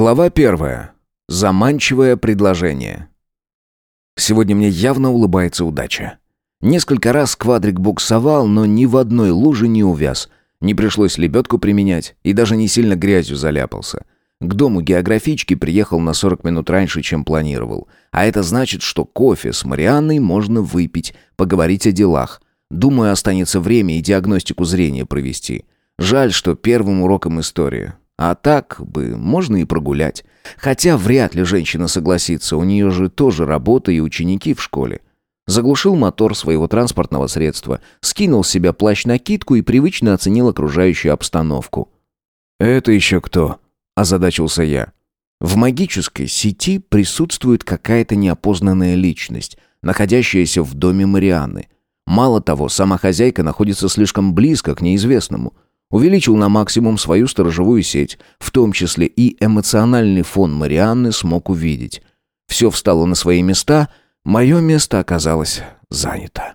Глава первая. Заманчивое предложение. Сегодня мне явно улыбается удача. Несколько раз квадрик буксовал, но ни в одной луже не увяз. Не пришлось лебедку применять и даже не сильно грязью заляпался. К дому географички приехал на 40 минут раньше, чем планировал. А это значит, что кофе с Марианной можно выпить, поговорить о делах. Думаю, останется время и диагностику зрения провести. Жаль, что первым уроком истории. А так бы можно и прогулять. Хотя вряд ли женщина согласится, у нее же тоже работа и ученики в школе. Заглушил мотор своего транспортного средства, скинул с себя плащ-накидку и привычно оценил окружающую обстановку. «Это еще кто?» – озадачился я. В магической сети присутствует какая-то неопознанная личность, находящаяся в доме Марианны. Мало того, сама хозяйка находится слишком близко к неизвестному – Увеличил на максимум свою сторожевую сеть, в том числе и эмоциональный фон Марианны смог увидеть. Все встало на свои места, мое место оказалось занято.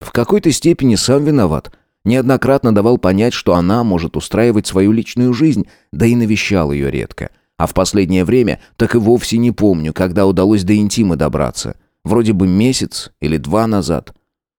В какой-то степени сам виноват. Неоднократно давал понять, что она может устраивать свою личную жизнь, да и навещал ее редко. А в последнее время так и вовсе не помню, когда удалось до интима добраться. Вроде бы месяц или два назад.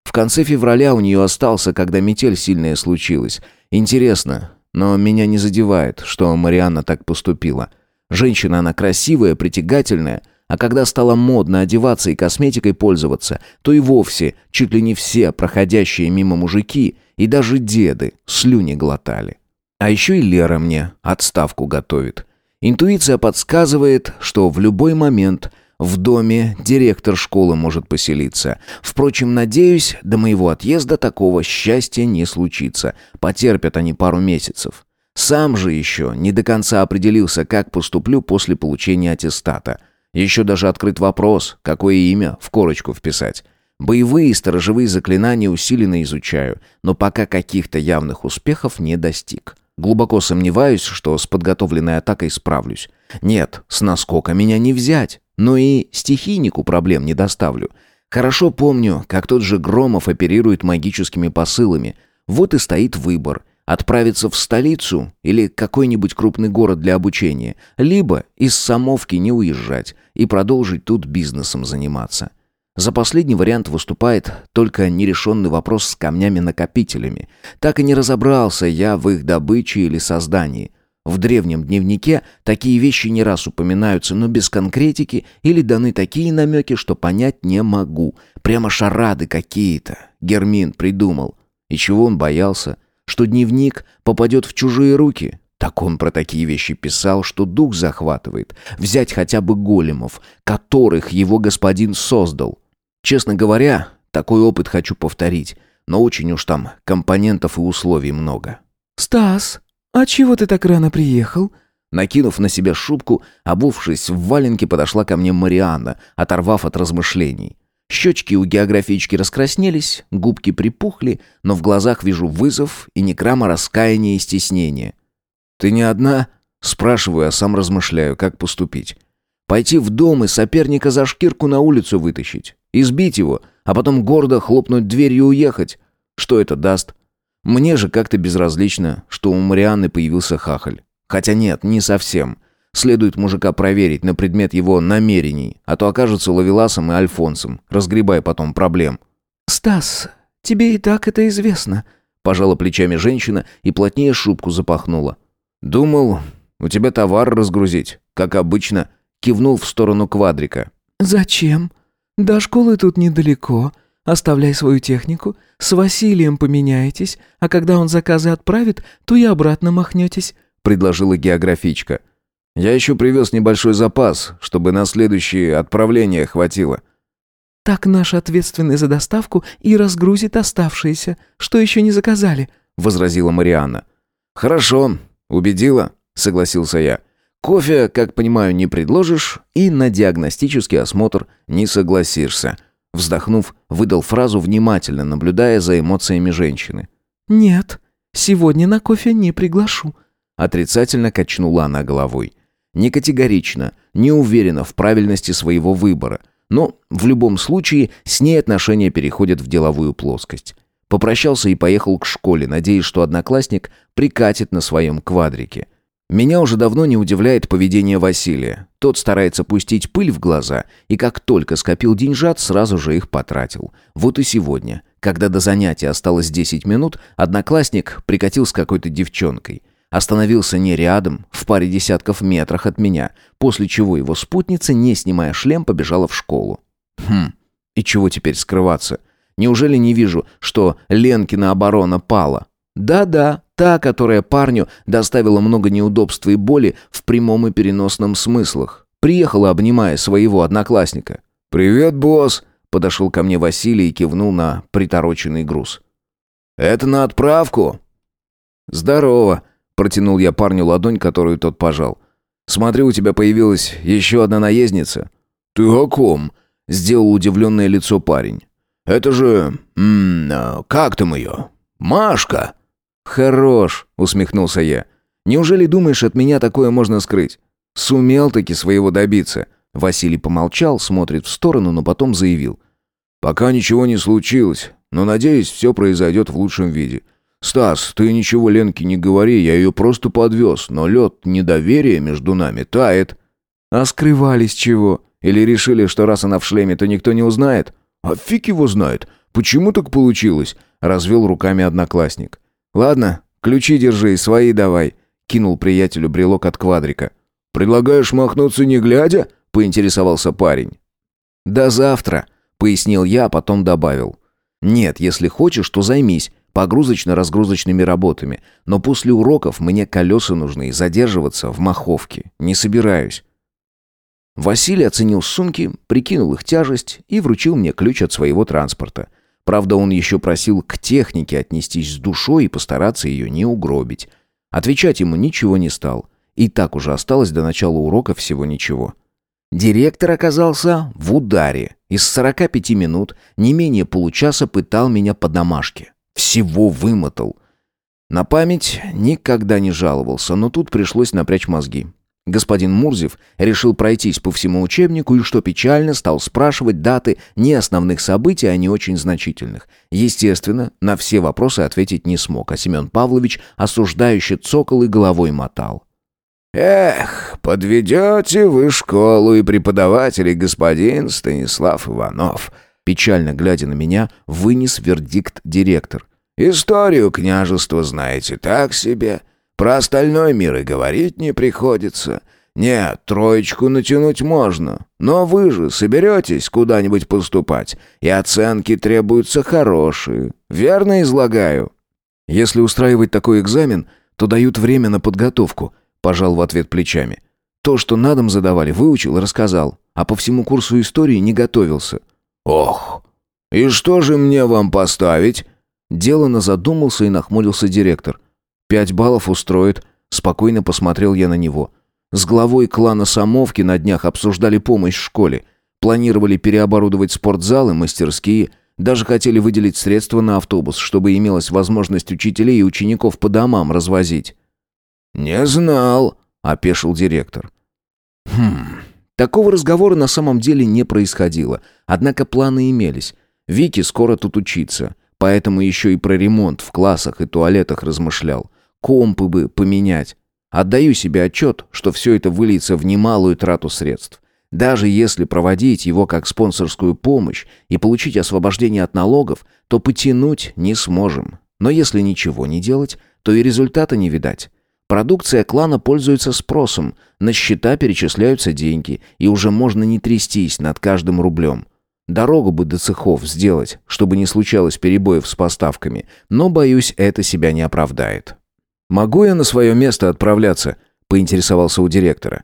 В конце февраля у нее остался, когда метель сильная случилась, Интересно, но меня не задевает, что Марианна так поступила. Женщина она красивая, притягательная, а когда стало модно одеваться и косметикой пользоваться, то и вовсе чуть ли не все проходящие мимо мужики и даже деды слюни глотали. А еще и Лера мне отставку готовит. Интуиция подсказывает, что в любой момент – в доме директор школы может поселиться. Впрочем, надеюсь, до моего отъезда такого счастья не случится. Потерпят они пару месяцев. Сам же еще не до конца определился, как поступлю после получения аттестата. Еще даже открыт вопрос, какое имя в корочку вписать. Боевые и сторожевые заклинания усиленно изучаю, но пока каких-то явных успехов не достиг. Глубоко сомневаюсь, что с подготовленной атакой справлюсь. Нет, с наскока меня не взять. Но и стихийнику проблем не доставлю. Хорошо помню, как тот же Громов оперирует магическими посылами. Вот и стоит выбор – отправиться в столицу или какой-нибудь крупный город для обучения, либо из Самовки не уезжать и продолжить тут бизнесом заниматься. За последний вариант выступает только нерешенный вопрос с камнями-накопителями. Так и не разобрался я в их добыче или создании – в древнем дневнике такие вещи не раз упоминаются, но без конкретики или даны такие намеки, что понять не могу. Прямо шарады какие-то. Гермин придумал. И чего он боялся? Что дневник попадет в чужие руки? Так он про такие вещи писал, что дух захватывает. Взять хотя бы големов, которых его господин создал. Честно говоря, такой опыт хочу повторить, но очень уж там компонентов и условий много. «Стас!» «А чего ты так рано приехал?» Накинув на себя шубку, обувшись в валенке, подошла ко мне Марианна, оторвав от размышлений. Щечки у географички раскраснелись, губки припухли, но в глазах вижу вызов и не грамма раскаяния и стеснения. «Ты не одна?» Спрашиваю, а сам размышляю, как поступить. Пойти в дом и соперника за шкирку на улицу вытащить, избить его, а потом гордо хлопнуть дверью и уехать. Что это даст? Мне же как-то безразлично, что у Марианны появился хахаль. Хотя нет, не совсем. Следует мужика проверить на предмет его намерений, а то окажется Лавеласом и Альфонсом, разгребая потом проблем. «Стас, тебе и так это известно», — пожала плечами женщина и плотнее шубку запахнула. «Думал, у тебя товар разгрузить, как обычно», — кивнул в сторону квадрика. «Зачем? До школы тут недалеко. Оставляй свою технику, с Василием поменяетесь, а когда он заказы отправит, то и обратно махнетесь», — предложила географичка. «Я еще привез небольшой запас, чтобы на следующее отправление хватило». «Так наш ответственный за доставку и разгрузит оставшиеся, что еще не заказали», — возразила Марианна. «Хорошо, убедила», — согласился я. «Кофе, как понимаю, не предложишь и на диагностический осмотр не согласишься». Вздохнув, выдал фразу, внимательно наблюдая за эмоциями женщины. «Нет, сегодня на кофе не приглашу», — отрицательно качнула она головой. Не категорично, не уверена в правильности своего выбора, но в любом случае с ней отношения переходят в деловую плоскость. Попрощался и поехал к школе, надеясь, что одноклассник прикатит на своем квадрике. Меня уже давно не удивляет поведение Василия. Тот старается пустить пыль в глаза, и как только скопил деньжат, сразу же их потратил. Вот и сегодня, когда до занятия осталось 10 минут, одноклассник прикатил с какой-то девчонкой. Остановился не рядом, в паре десятков метрах от меня, после чего его спутница, не снимая шлем, побежала в школу. Хм, и чего теперь скрываться? Неужели не вижу, что Ленкина оборона пала? Да-да, та, которая парню доставила много неудобств и боли в прямом и переносном смыслах. Приехала, обнимая своего одноклассника. «Привет, босс!» — подошел ко мне Василий и кивнул на притороченный груз. «Это на отправку?» «Здорово!» Протянул я парню ладонь, которую тот пожал. «Смотрю, у тебя появилась еще одна наездница». «Ты о ком?» — сделал удивленное лицо парень. «Это же... М -м, как там ее? Машка?» «Хорош», — усмехнулся я. «Неужели думаешь, от меня такое можно скрыть? Сумел таки своего добиться». Василий помолчал, смотрит в сторону, но потом заявил. «Пока ничего не случилось, но, надеюсь, все произойдет в лучшем виде. «Стас, ты ничего Ленке не говори, я ее просто подвез, но лед недоверия между нами тает». «А скрывались чего? Или решили, что раз она в шлеме, то никто не узнает?» «А фиг его знает. Почему так получилось?» — развел руками одноклассник. «Ладно, ключи держи, свои давай», — кинул приятелю брелок от квадрика. «Предлагаешь махнуться не глядя?» — поинтересовался парень. «До завтра», — пояснил я, а потом добавил. «Нет, если хочешь, то займись погрузочно-разгрузочными работами, но после уроков мне колеса нужны и задерживаться в Маховке не собираюсь. Василий оценил сумки, прикинул их тяжесть и вручил мне ключ от своего транспорта. Правда, он еще просил к технике отнестись с душой и постараться ее не угробить. Отвечать ему ничего не стал. И так уже осталось до начала урока всего ничего. Директор оказался в ударе. Из 45 минут не менее получаса пытал меня по домашке. Всего вымотал. На память никогда не жаловался, но тут пришлось напрячь мозги. Господин Мурзев решил пройтись по всему учебнику и, что печально, стал спрашивать даты не основных событий, а не очень значительных. Естественно, на все вопросы ответить не смог, а Семен Павлович осуждающе цокол и головой мотал. «Эх, подведете вы школу и преподавателей, господин Станислав Иванов», Печально глядя на меня, вынес вердикт директор. «Историю княжества знаете так себе. Про остальной мир и говорить не приходится. Нет, троечку натянуть можно. Но вы же соберетесь куда-нибудь поступать, и оценки требуются хорошие. Верно излагаю?» «Если устраивать такой экзамен, то дают время на подготовку», — пожал в ответ плечами. «То, что на дом задавали, выучил и рассказал, а по всему курсу истории не готовился». «Ох, и что же мне вам поставить?» Делано задумался и нахмурился директор. «Пять баллов устроит», — спокойно посмотрел я на него. С главой клана Самовки на днях обсуждали помощь в школе. Планировали переоборудовать спортзалы, мастерские, даже хотели выделить средства на автобус, чтобы имелась возможность учителей и учеников по домам развозить. «Не знал», — опешил директор. «Хм, Такого разговора на самом деле не происходило, однако планы имелись. Вики скоро тут учиться, поэтому еще и про ремонт в классах и туалетах размышлял. Компы бы поменять. Отдаю себе отчет, что все это выльется в немалую трату средств. Даже если проводить его как спонсорскую помощь и получить освобождение от налогов, то потянуть не сможем. Но если ничего не делать, то и результата не видать. Продукция клана пользуется спросом, на счета перечисляются деньги, и уже можно не трястись над каждым рублем. Дорогу бы до цехов сделать, чтобы не случалось перебоев с поставками, но, боюсь, это себя не оправдает. «Могу я на свое место отправляться?» – поинтересовался у директора.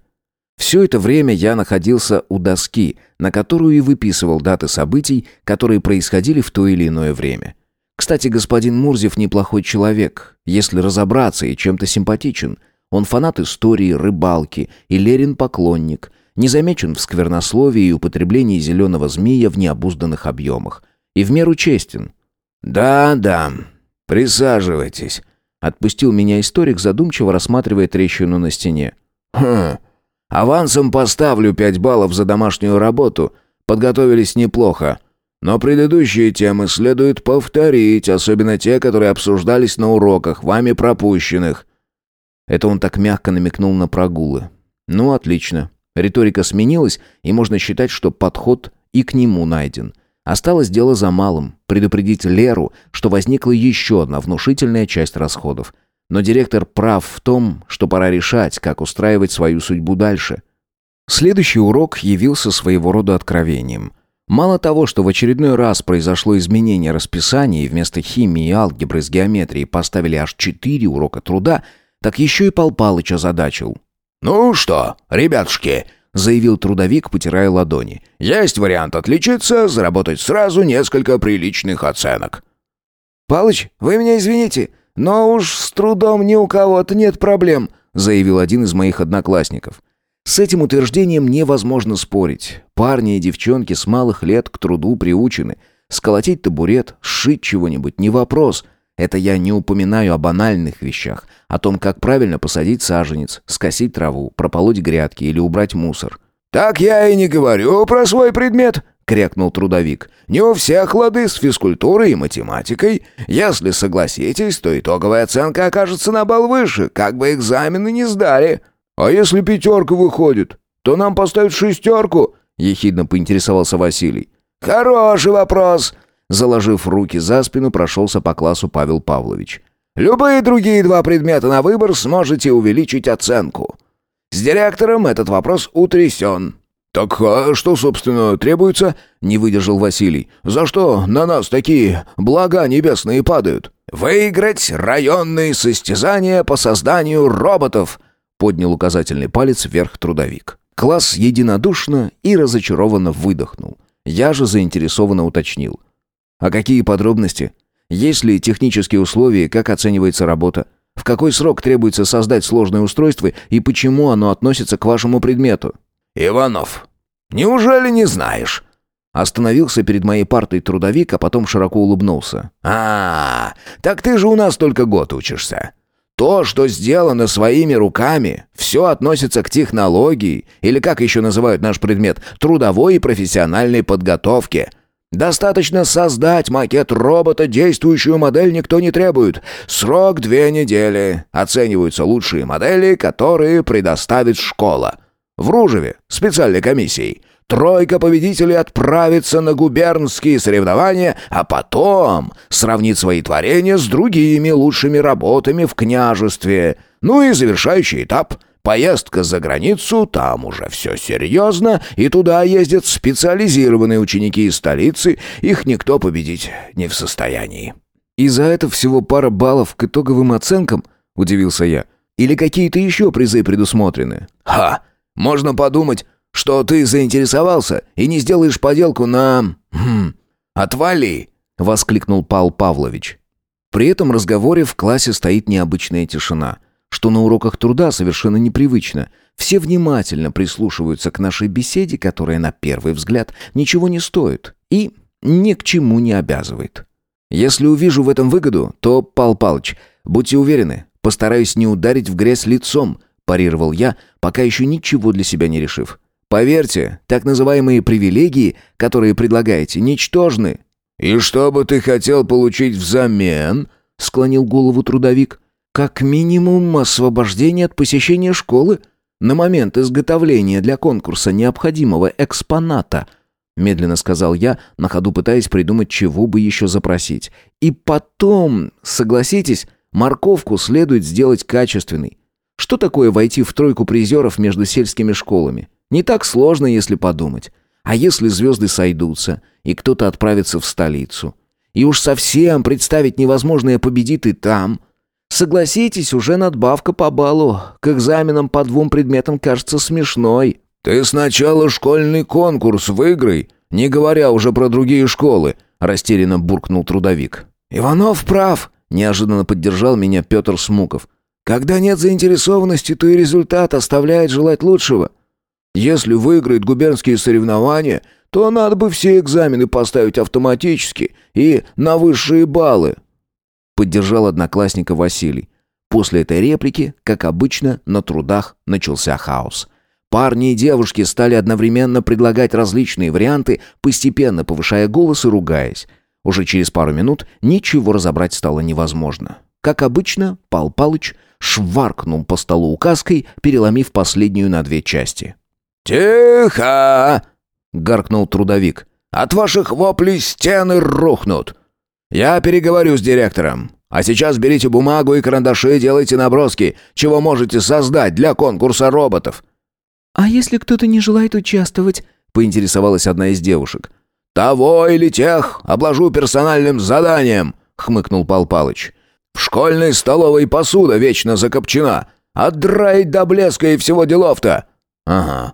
Все это время я находился у доски, на которую и выписывал даты событий, которые происходили в то или иное время. Кстати, господин Мурзев неплохой человек, если разобраться, и чем-то симпатичен. Он фанат истории, рыбалки и Лерин поклонник, не замечен в сквернословии и употреблении зеленого змея в необузданных объемах. И в меру честен. «Да, да, присаживайтесь», — отпустил меня историк, задумчиво рассматривая трещину на стене. «Хм, авансом поставлю пять баллов за домашнюю работу. Подготовились неплохо. Но предыдущие темы следует повторить, особенно те, которые обсуждались на уроках, вами пропущенных. Это он так мягко намекнул на прогулы. Ну, отлично. Риторика сменилась, и можно считать, что подход и к нему найден. Осталось дело за малым – предупредить Леру, что возникла еще одна внушительная часть расходов. Но директор прав в том, что пора решать, как устраивать свою судьбу дальше. Следующий урок явился своего рода откровением. Мало того, что в очередной раз произошло изменение расписания и вместо химии и алгебры с геометрией поставили аж четыре урока труда, так еще и Пал Палыч озадачил. «Ну что, ребятушки», — заявил трудовик, потирая ладони. «Есть вариант отличиться, заработать сразу несколько приличных оценок». «Палыч, вы меня извините, но уж с трудом ни у кого-то нет проблем», — заявил один из моих одноклассников. С этим утверждением невозможно спорить. Парни и девчонки с малых лет к труду приучены. Сколотить табурет, сшить чего-нибудь не вопрос — это я не упоминаю о банальных вещах, о том, как правильно посадить саженец, скосить траву, прополоть грядки или убрать мусор. «Так я и не говорю про свой предмет», — крякнул трудовик. «Не у всех лады с физкультурой и математикой. Если согласитесь, то итоговая оценка окажется на балл выше, как бы экзамены не сдали». «А если пятерка выходит, то нам поставят шестерку?» — ехидно поинтересовался Василий. «Хороший вопрос», Заложив руки за спину, прошелся по классу Павел Павлович. «Любые другие два предмета на выбор сможете увеличить оценку. С директором этот вопрос утрясен». «Так а что, собственно, требуется?» — не выдержал Василий. «За что на нас такие блага небесные падают?» «Выиграть районные состязания по созданию роботов!» — поднял указательный палец вверх трудовик. Класс единодушно и разочарованно выдохнул. Я же заинтересованно уточнил. А какие подробности? Есть ли технические условия, как оценивается работа? В какой срок требуется создать сложное устройство и почему оно относится к вашему предмету? Иванов, неужели не знаешь? Остановился перед моей партой трудовик, а потом широко улыбнулся. «А, так ты же у нас только год учишься. То, что сделано своими руками, все относится к технологии, или как еще называют наш предмет, трудовой и профессиональной подготовке. Достаточно создать макет робота, действующую модель никто не требует. Срок две недели. Оцениваются лучшие модели, которые предоставит школа. В Ружеве, специальной комиссией. Тройка победителей отправится на губернские соревнования, а потом сравнит свои творения с другими лучшими работами в княжестве. Ну и завершающий этап — Поездка за границу, там уже все серьезно, и туда ездят специализированные ученики из столицы, их никто победить не в состоянии». «И за это всего пара баллов к итоговым оценкам?» – удивился я. «Или какие-то еще призы предусмотрены?» «Ха! Можно подумать, что ты заинтересовался и не сделаешь поделку на... Хм, отвали!» – воскликнул Пал Павлович. При этом разговоре в классе стоит необычная тишина – что на уроках труда совершенно непривычно. Все внимательно прислушиваются к нашей беседе, которая на первый взгляд ничего не стоит и ни к чему не обязывает. Если увижу в этом выгоду, то, Пал Палыч, будьте уверены, постараюсь не ударить в грязь лицом, парировал я, пока еще ничего для себя не решив. Поверьте, так называемые привилегии, которые предлагаете, ничтожны. «И что бы ты хотел получить взамен?» — склонил голову трудовик. Как минимум освобождение от посещения школы на момент изготовления для конкурса необходимого экспоната, медленно сказал я, на ходу пытаясь придумать, чего бы еще запросить. И потом, согласитесь, морковку следует сделать качественной. Что такое войти в тройку призеров между сельскими школами? Не так сложно, если подумать. А если звезды сойдутся, и кто-то отправится в столицу? И уж совсем представить невозможное победит и там – Согласитесь, уже надбавка по баллу к экзаменам по двум предметам кажется смешной. Ты сначала школьный конкурс выиграй, не говоря уже про другие школы, растерянно буркнул трудовик. Иванов прав, неожиданно поддержал меня Петр Смуков. Когда нет заинтересованности, то и результат оставляет желать лучшего. Если выиграет губернские соревнования, то надо бы все экзамены поставить автоматически и на высшие баллы, поддержал одноклассника Василий. После этой реплики, как обычно, на трудах начался хаос. Парни и девушки стали одновременно предлагать различные варианты, постепенно повышая голос и ругаясь. Уже через пару минут ничего разобрать стало невозможно. Как обычно, Пал Палыч шваркнул по столу указкой, переломив последнюю на две части. «Тихо!» — гаркнул трудовик. «От ваших воплей стены рухнут. Я переговорю с директором. А сейчас берите бумагу и карандаши делайте наброски, чего можете создать для конкурса роботов». «А если кто-то не желает участвовать?» — поинтересовалась одна из девушек. «Того или тех обложу персональным заданием», — хмыкнул Пал Палыч. «В школьной столовой посуда вечно закопчена. Отдраить до блеска и всего делов-то». «Ага.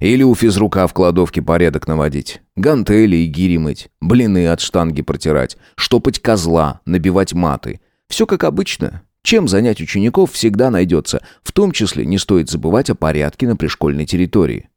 Или у физрука в кладовке порядок наводить. Гантели и гири мыть, блины от штанги протирать, штопать козла, набивать маты. Все как обычно. Чем занять учеников всегда найдется. В том числе не стоит забывать о порядке на пришкольной территории.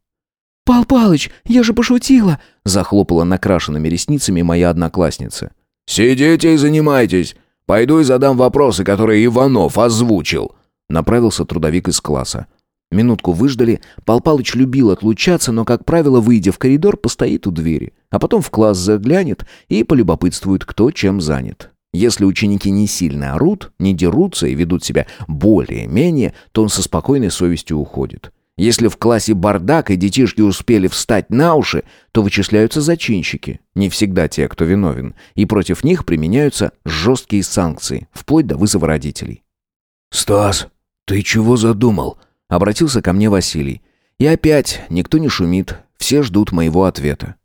«Пал Палыч, я же пошутила!» Захлопала накрашенными ресницами моя одноклассница. «Сидите и занимайтесь. Пойду и задам вопросы, которые Иванов озвучил». Направился трудовик из класса. Минутку выждали. Пал Палыч любил отлучаться, но, как правило, выйдя в коридор, постоит у двери. А потом в класс заглянет и полюбопытствует, кто чем занят. Если ученики не сильно орут, не дерутся и ведут себя более-менее, то он со спокойной совестью уходит. Если в классе бардак и детишки успели встать на уши, то вычисляются зачинщики, не всегда те, кто виновен, и против них применяются жесткие санкции, вплоть до вызова родителей. «Стас, ты чего задумал?» — обратился ко мне Василий. И опять никто не шумит, все ждут моего ответа.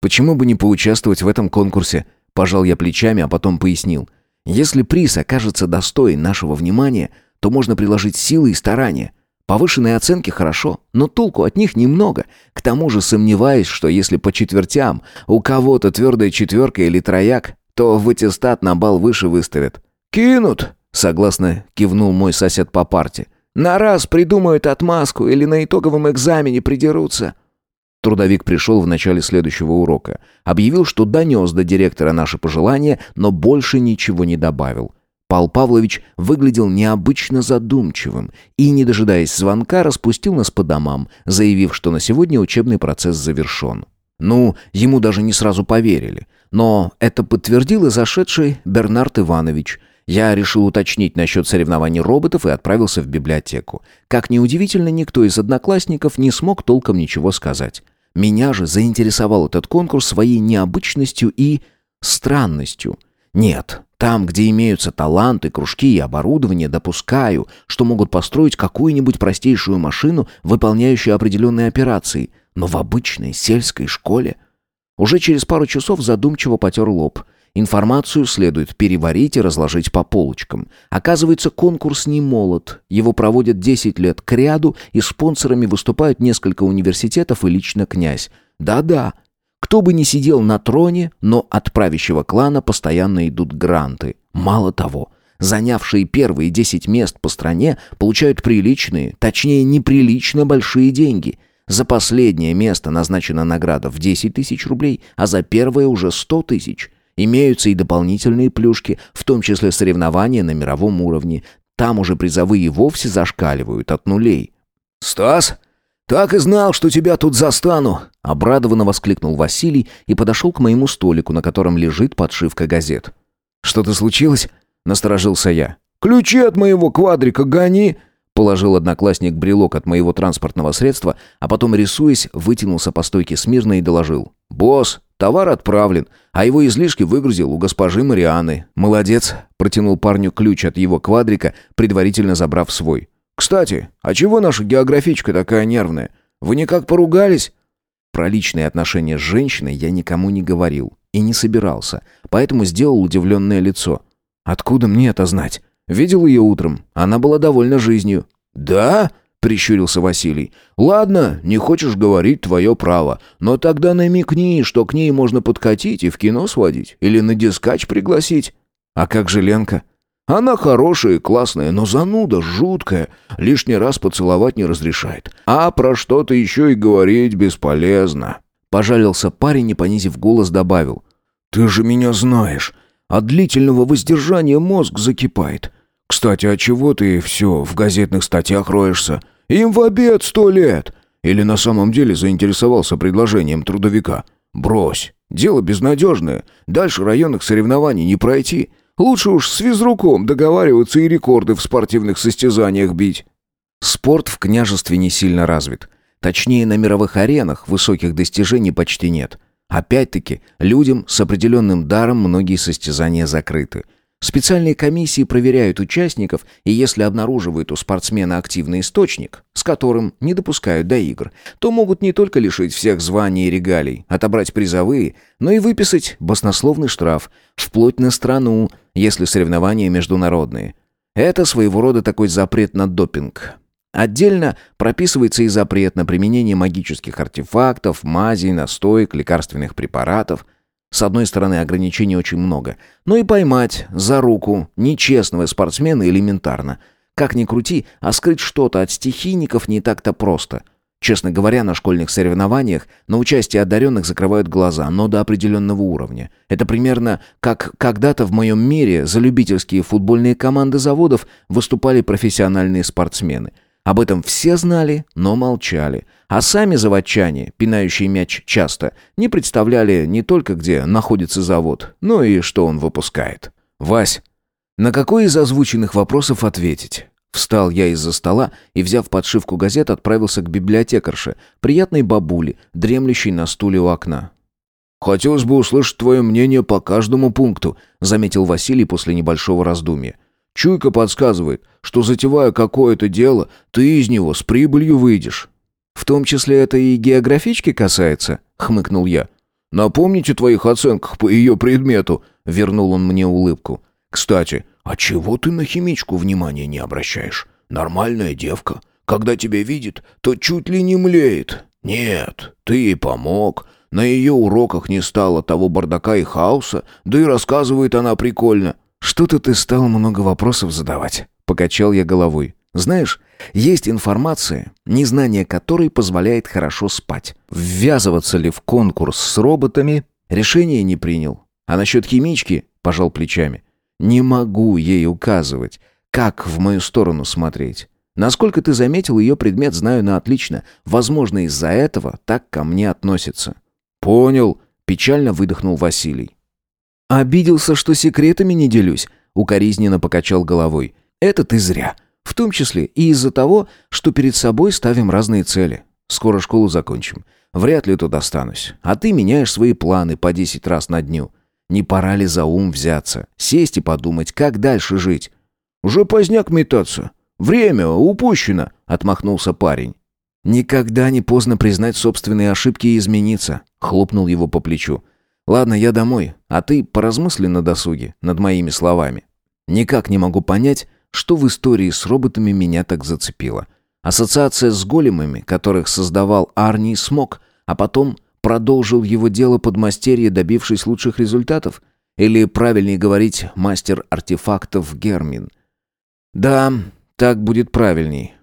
«Почему бы не поучаствовать в этом конкурсе?» — пожал я плечами, а потом пояснил. «Если приз окажется достоин нашего внимания, то можно приложить силы и старания». Повышенные оценки хорошо, но толку от них немного. К тому же сомневаюсь, что если по четвертям у кого-то твердая четверка или трояк, то в аттестат на бал выше выставят. «Кинут!» — согласно кивнул мой сосед по парте. «На раз придумают отмазку или на итоговом экзамене придерутся». Трудовик пришел в начале следующего урока. Объявил, что донес до директора наши пожелания, но больше ничего не добавил. Пал Павлович выглядел необычно задумчивым и, не дожидаясь звонка, распустил нас по домам, заявив, что на сегодня учебный процесс завершен. Ну, ему даже не сразу поверили. Но это подтвердил и зашедший Бернард Иванович. Я решил уточнить насчет соревнований роботов и отправился в библиотеку. Как ни удивительно, никто из одноклассников не смог толком ничего сказать. Меня же заинтересовал этот конкурс своей необычностью и странностью. Нет, там, где имеются таланты, кружки и оборудование, допускаю, что могут построить какую-нибудь простейшую машину, выполняющую определенные операции. Но в обычной сельской школе... Уже через пару часов задумчиво потер лоб. Информацию следует переварить и разложить по полочкам. Оказывается, конкурс не молод. Его проводят 10 лет к ряду, и спонсорами выступают несколько университетов и лично князь. Да-да, кто бы ни сидел на троне, но от правящего клана постоянно идут гранты. Мало того, занявшие первые десять мест по стране получают приличные, точнее неприлично большие деньги. За последнее место назначена награда в 10 тысяч рублей, а за первое уже 100 тысяч. Имеются и дополнительные плюшки, в том числе соревнования на мировом уровне. Там уже призовые вовсе зашкаливают от нулей. «Стас, так и знал, что тебя тут застану!» Обрадованно воскликнул Василий и подошел к моему столику, на котором лежит подшивка газет. «Что-то случилось?» — насторожился я. «Ключи от моего квадрика гони!» Положил одноклассник брелок от моего транспортного средства, а потом, рисуясь, вытянулся по стойке смирно и доложил. «Босс, товар отправлен, а его излишки выгрузил у госпожи Марианы. Молодец!» Протянул парню ключ от его квадрика, предварительно забрав свой. «Кстати, а чего наша географичка такая нервная? Вы никак поругались?» Про личные отношения с женщиной я никому не говорил и не собирался, поэтому сделал удивленное лицо. «Откуда мне это знать? Видел ее утром. Она была довольна жизнью». «Да?» — прищурился Василий. «Ладно, не хочешь говорить, твое право. Но тогда намекни, что к ней можно подкатить и в кино сводить. Или на дискач пригласить». «А как же Ленка?» Она хорошая и классная, но зануда жуткая. Лишний раз поцеловать не разрешает. А про что-то еще и говорить бесполезно. Пожалился парень и, понизив голос, добавил. «Ты же меня знаешь. От длительного воздержания мозг закипает. Кстати, а чего ты все в газетных статьях роешься? Им в обед сто лет. Или на самом деле заинтересовался предложением трудовика? Брось. Дело безнадежное. Дальше районных соревнований не пройти. Лучше уж с физруком договариваться и рекорды в спортивных состязаниях бить». Спорт в княжестве не сильно развит. Точнее, на мировых аренах высоких достижений почти нет. Опять-таки, людям с определенным даром многие состязания закрыты. Специальные комиссии проверяют участников, и если обнаруживают у спортсмена активный источник, с которым не допускают до игр, то могут не только лишить всех званий и регалий, отобрать призовые, но и выписать баснословный штраф, вплоть на страну, если соревнования международные. Это своего рода такой запрет на допинг. Отдельно прописывается и запрет на применение магических артефактов, мазей, настоек, лекарственных препаратов. С одной стороны, ограничений очень много, но и поймать за руку нечестного спортсмена элементарно. Как ни крути, а скрыть что-то от стихийников не так-то просто. Честно говоря, на школьных соревнованиях на участие одаренных закрывают глаза, но до определенного уровня. Это примерно как когда-то в моем мире за любительские футбольные команды заводов выступали профессиональные спортсмены – об этом все знали, но молчали. А сами заводчане, пинающие мяч часто, не представляли не только, где находится завод, но и что он выпускает. «Вась, на какой из озвученных вопросов ответить?» Встал я из-за стола и, взяв подшивку газет, отправился к библиотекарше, приятной бабуле, дремлющей на стуле у окна. «Хотелось бы услышать твое мнение по каждому пункту», заметил Василий после небольшого раздумья. Чуйка подсказывает, что затевая какое-то дело, ты из него с прибылью выйдешь». «В том числе это и географички касается?» — хмыкнул я. «Напомните твоих оценках по ее предмету», — вернул он мне улыбку. «Кстати, а чего ты на химичку внимания не обращаешь? Нормальная девка. Когда тебя видит, то чуть ли не млеет. Нет, ты ей помог. На ее уроках не стало того бардака и хаоса, да и рассказывает она прикольно. «Что-то ты стал много вопросов задавать», — покачал я головой. «Знаешь, есть информация, незнание которой позволяет хорошо спать. Ввязываться ли в конкурс с роботами, решение не принял. А насчет химички, пожал плечами, не могу ей указывать, как в мою сторону смотреть. Насколько ты заметил, ее предмет знаю на отлично. Возможно, из-за этого так ко мне относится». «Понял», — печально выдохнул Василий. «Обиделся, что секретами не делюсь», — укоризненно покачал головой. «Это ты зря. В том числе и из-за того, что перед собой ставим разные цели. Скоро школу закончим. Вряд ли тут останусь. А ты меняешь свои планы по десять раз на дню. Не пора ли за ум взяться? Сесть и подумать, как дальше жить?» «Уже поздняк метаться. Время упущено», — отмахнулся парень. «Никогда не поздно признать собственные ошибки и измениться», — хлопнул его по плечу. Ладно, я домой, а ты поразмысли на досуге над моими словами. Никак не могу понять, что в истории с роботами меня так зацепило. Ассоциация с големами, которых создавал Арни Смок, а потом продолжил его дело подмастерье, добившись лучших результатов? Или, правильнее говорить, мастер артефактов Гермин? Да, так будет правильней.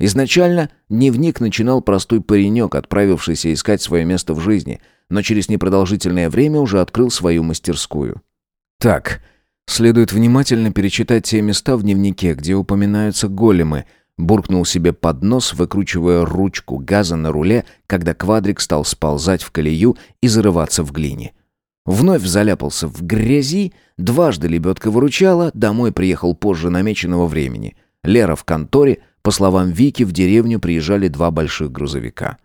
Изначально дневник начинал простой паренек, отправившийся искать свое место в жизни – но через непродолжительное время уже открыл свою мастерскую. Так, следует внимательно перечитать те места в дневнике, где упоминаются големы, буркнул себе под нос, выкручивая ручку газа на руле, когда квадрик стал сползать в колею и зарываться в глине. Вновь заляпался в грязи, дважды лебедка выручала, домой приехал позже намеченного времени. Лера в конторе, по словам Вики, в деревню приезжали два больших грузовика.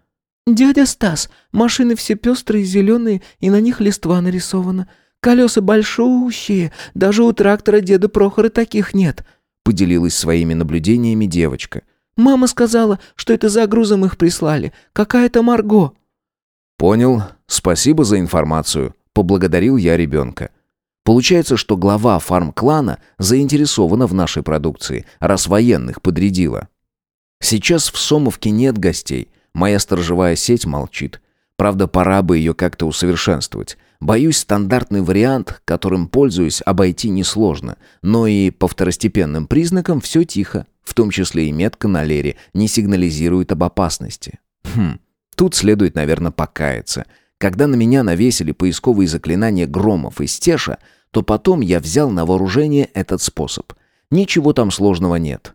«Дядя Стас, машины все пестрые, зеленые, и на них листва нарисована. Колеса большущие, даже у трактора деда Прохора таких нет», — поделилась своими наблюдениями девочка. «Мама сказала, что это за грузом их прислали. Какая-то Марго». «Понял. Спасибо за информацию», — поблагодарил я ребенка. Получается, что глава фарм-клана заинтересована в нашей продукции, раз военных подрядила. Сейчас в Сомовке нет гостей, Моя сторожевая сеть молчит. Правда, пора бы ее как-то усовершенствовать. Боюсь, стандартный вариант, которым пользуюсь, обойти несложно. Но и по второстепенным признакам все тихо. В том числе и метка на Лере не сигнализирует об опасности. Хм, тут следует, наверное, покаяться. Когда на меня навесили поисковые заклинания Громов и Стеша, то потом я взял на вооружение этот способ. Ничего там сложного нет.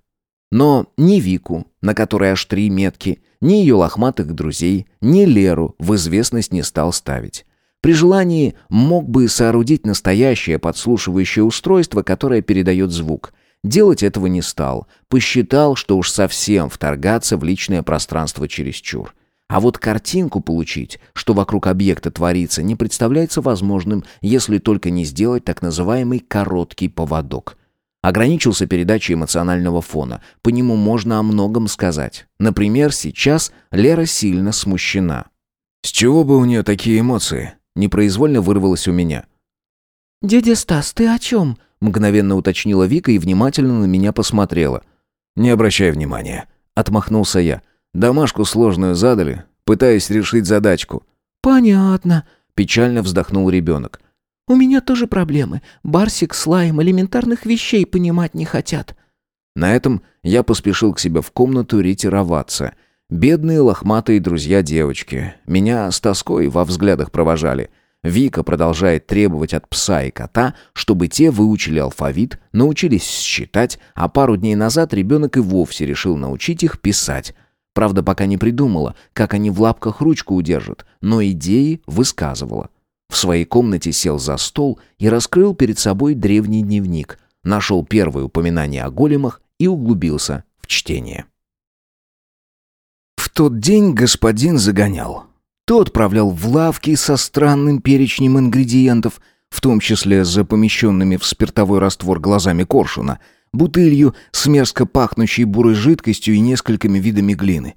Но ни Вику, на которой аж три метки, ни ее лохматых друзей, ни Леру в известность не стал ставить. При желании мог бы соорудить настоящее подслушивающее устройство, которое передает звук. Делать этого не стал. Посчитал, что уж совсем вторгаться в личное пространство чересчур. А вот картинку получить, что вокруг объекта творится, не представляется возможным, если только не сделать так называемый короткий поводок. Ограничился передачей эмоционального фона. По нему можно о многом сказать. Например, сейчас Лера сильно смущена. «С чего бы у нее такие эмоции?» Непроизвольно вырвалось у меня. «Дядя Стас, ты о чем?» Мгновенно уточнила Вика и внимательно на меня посмотрела. «Не обращай внимания», — отмахнулся я. «Домашку сложную задали, пытаясь решить задачку». «Понятно», — печально вздохнул ребенок. «У меня тоже проблемы. Барсик, слайм, элементарных вещей понимать не хотят». На этом я поспешил к себе в комнату ретироваться. Бедные лохматые друзья девочки. Меня с тоской во взглядах провожали. Вика продолжает требовать от пса и кота, чтобы те выучили алфавит, научились считать, а пару дней назад ребенок и вовсе решил научить их писать. Правда, пока не придумала, как они в лапках ручку удержат, но идеи высказывала. В своей комнате сел за стол и раскрыл перед собой древний дневник, нашел первое упоминание о големах и углубился в чтение. В тот день господин загонял. То отправлял в лавки со странным перечнем ингредиентов, в том числе за помещенными в спиртовой раствор глазами коршуна, бутылью с мерзко пахнущей бурой жидкостью и несколькими видами глины.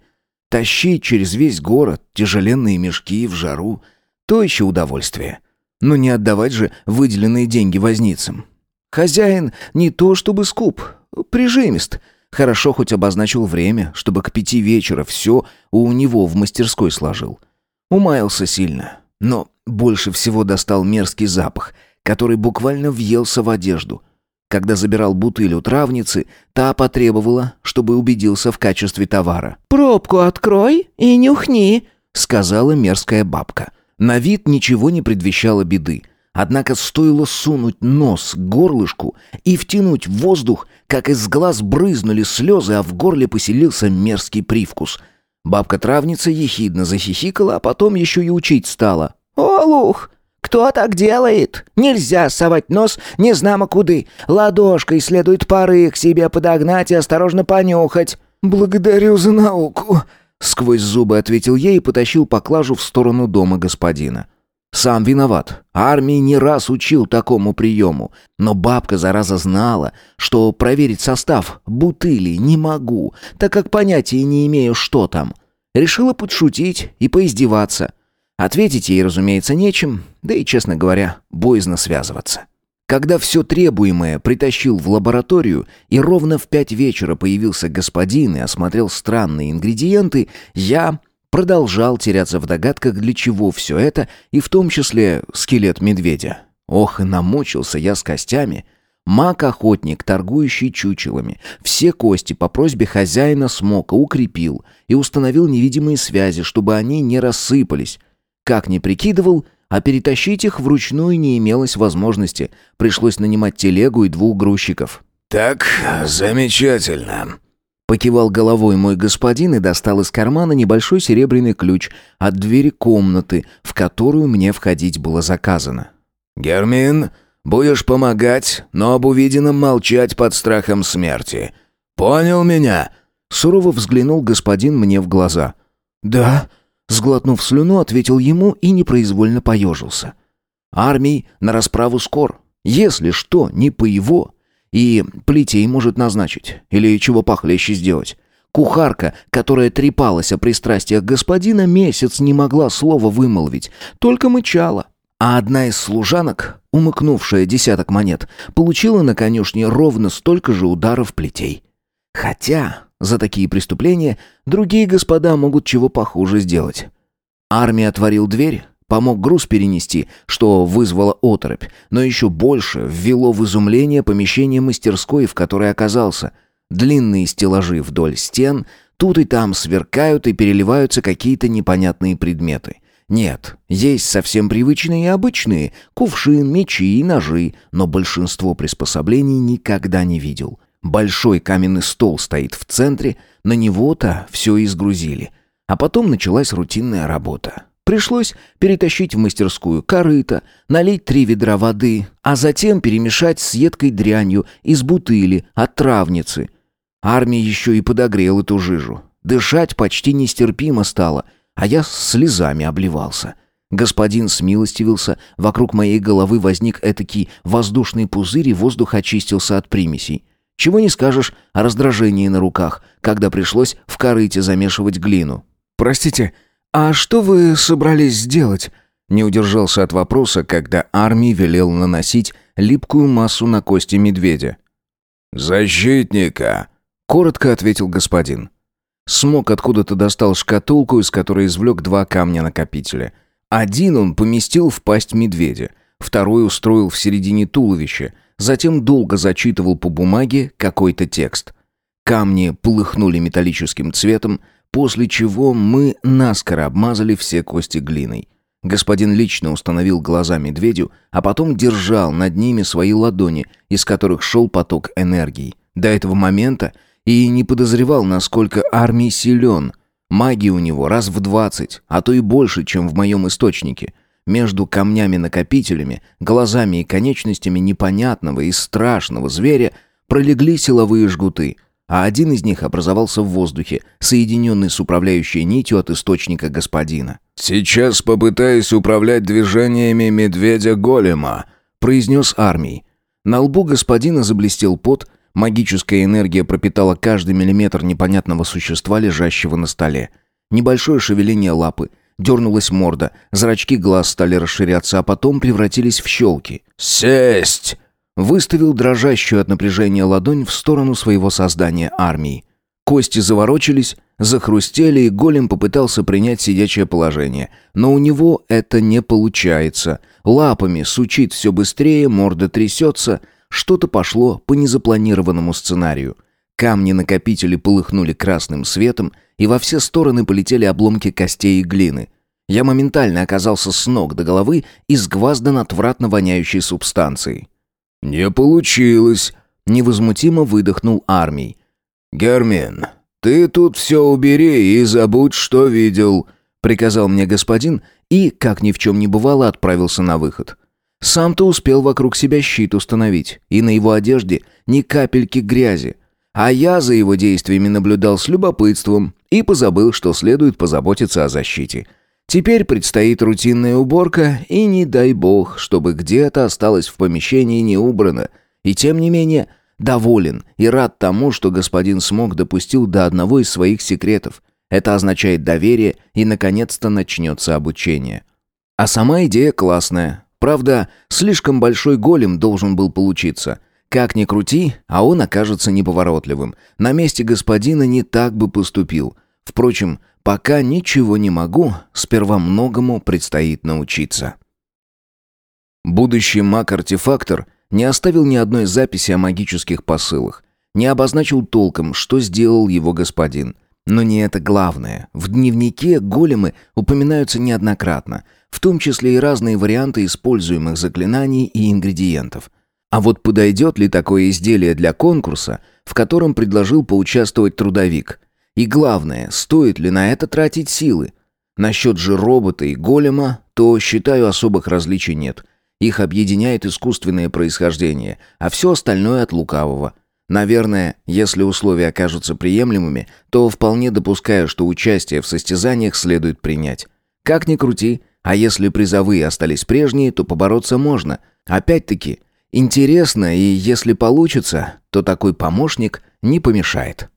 Тащить через весь город тяжеленные мешки в жару — то еще удовольствие. Но не отдавать же выделенные деньги возницам. Хозяин не то чтобы скуп, прижимист — Хорошо хоть обозначил время, чтобы к пяти вечера все у него в мастерской сложил. Умаялся сильно, но больше всего достал мерзкий запах, который буквально въелся в одежду. Когда забирал бутыль у травницы, та потребовала, чтобы убедился в качестве товара. «Пробку открой и нюхни», — сказала мерзкая бабка. На вид ничего не предвещало беды. Однако стоило сунуть нос к горлышку и втянуть воздух, как из глаз брызнули слезы, а в горле поселился мерзкий привкус — Бабка-травница ехидно захихикала, а потом еще и учить стала. «Олух! Кто так делает? Нельзя совать нос незнамо куды. Ладошкой следует пары к себе подогнать и осторожно понюхать». «Благодарю за науку», — сквозь зубы ответил ей и потащил поклажу в сторону дома господина. Сам виноват. Армии не раз учил такому приему. Но бабка, зараза, знала, что проверить состав бутыли не могу, так как понятия не имею, что там. Решила подшутить и поиздеваться. Ответить ей, разумеется, нечем, да и, честно говоря, боязно связываться. Когда все требуемое притащил в лабораторию и ровно в пять вечера появился господин и осмотрел странные ингредиенты, я продолжал теряться в догадках, для чего все это, и в том числе скелет медведя. Ох, и намучился я с костями. Маг-охотник, торгующий чучелами, все кости по просьбе хозяина смока укрепил и установил невидимые связи, чтобы они не рассыпались. Как ни прикидывал, а перетащить их вручную не имелось возможности. Пришлось нанимать телегу и двух грузчиков. «Так, замечательно», Покивал головой мой господин и достал из кармана небольшой серебряный ключ от двери комнаты, в которую мне входить было заказано. «Гермин, будешь помогать, но об увиденном молчать под страхом смерти. Понял меня?» Сурово взглянул господин мне в глаза. «Да», — сглотнув слюну, ответил ему и непроизвольно поежился. «Армий на расправу скор. Если что, не по его, и плетей может назначить. Или чего похлеще сделать. Кухарка, которая трепалась о пристрастиях господина, месяц не могла слова вымолвить, только мычала. А одна из служанок, умыкнувшая десяток монет, получила на конюшне ровно столько же ударов плетей. Хотя за такие преступления другие господа могут чего похуже сделать. Армия отворил дверь, Помог груз перенести, что вызвало оторопь, но еще больше ввело в изумление помещение мастерской, в которой оказался. Длинные стеллажи вдоль стен, тут и там сверкают и переливаются какие-то непонятные предметы. Нет, есть совсем привычные и обычные, кувшин, мечи и ножи, но большинство приспособлений никогда не видел. Большой каменный стол стоит в центре, на него-то все изгрузили. А потом началась рутинная работа. Пришлось перетащить в мастерскую корыто, налить три ведра воды, а затем перемешать с едкой дрянью из бутыли от травницы. Армия еще и подогрел эту жижу. Дышать почти нестерпимо стало, а я слезами обливался. Господин смилостивился, вокруг моей головы возник этакий воздушный пузырь, и воздух очистился от примесей. Чего не скажешь о раздражении на руках, когда пришлось в корыте замешивать глину. «Простите, а что вы собрались сделать?» Не удержался от вопроса, когда армии велел наносить липкую массу на кости медведя. «Защитника!» — коротко ответил господин. Смог откуда-то достал шкатулку, из которой извлек два камня-накопителя. Один он поместил в пасть медведя, второй устроил в середине туловища, затем долго зачитывал по бумаге какой-то текст. Камни полыхнули металлическим цветом, после чего мы наскоро обмазали все кости глиной. Господин лично установил глаза медведю, а потом держал над ними свои ладони, из которых шел поток энергии. До этого момента и не подозревал, насколько армий силен. Магии у него раз в двадцать, а то и больше, чем в моем источнике. Между камнями-накопителями, глазами и конечностями непонятного и страшного зверя пролегли силовые жгуты, а один из них образовался в воздухе, соединенный с управляющей нитью от источника господина. «Сейчас попытаюсь управлять движениями медведя-голема», — произнес армий. На лбу господина заблестел пот, магическая энергия пропитала каждый миллиметр непонятного существа, лежащего на столе. Небольшое шевеление лапы — Дернулась морда, зрачки глаз стали расширяться, а потом превратились в щелки. «Сесть!» Выставил дрожащую от напряжения ладонь в сторону своего создания армии. Кости заворочились, захрустели, и голем попытался принять сидячее положение. Но у него это не получается. Лапами сучит все быстрее, морда трясется. Что-то пошло по незапланированному сценарию. Камни-накопители полыхнули красным светом, и во все стороны полетели обломки костей и глины. Я моментально оказался с ног до головы изгваздан отвратно воняющей субстанцией. «Не получилось», — невозмутимо выдохнул армий. «Гермин, ты тут все убери и забудь, что видел», — приказал мне господин и, как ни в чем не бывало, отправился на выход. Сам-то успел вокруг себя щит установить, и на его одежде ни капельки грязи, а я за его действиями наблюдал с любопытством и позабыл, что следует позаботиться о защите. Теперь предстоит рутинная уборка, и не дай бог, чтобы где-то осталось в помещении не убрано. И тем не менее, доволен и рад тому, что господин Смог допустил до одного из своих секретов. Это означает доверие, и наконец-то начнется обучение. А сама идея классная. Правда, слишком большой голем должен был получиться – как ни крути, а он окажется неповоротливым. На месте господина не так бы поступил. Впрочем, пока ничего не могу, сперва многому предстоит научиться. Будущий маг-артефактор не оставил ни одной записи о магических посылах, не обозначил толком, что сделал его господин. Но не это главное. В дневнике големы упоминаются неоднократно, в том числе и разные варианты используемых заклинаний и ингредиентов – а вот подойдет ли такое изделие для конкурса, в котором предложил поучаствовать трудовик? И главное, стоит ли на это тратить силы? Насчет же робота и голема, то, считаю, особых различий нет. Их объединяет искусственное происхождение, а все остальное от лукавого. Наверное, если условия окажутся приемлемыми, то вполне допускаю, что участие в состязаниях следует принять. Как ни крути, а если призовые остались прежние, то побороться можно. Опять-таки, Интересно, и если получится, то такой помощник не помешает.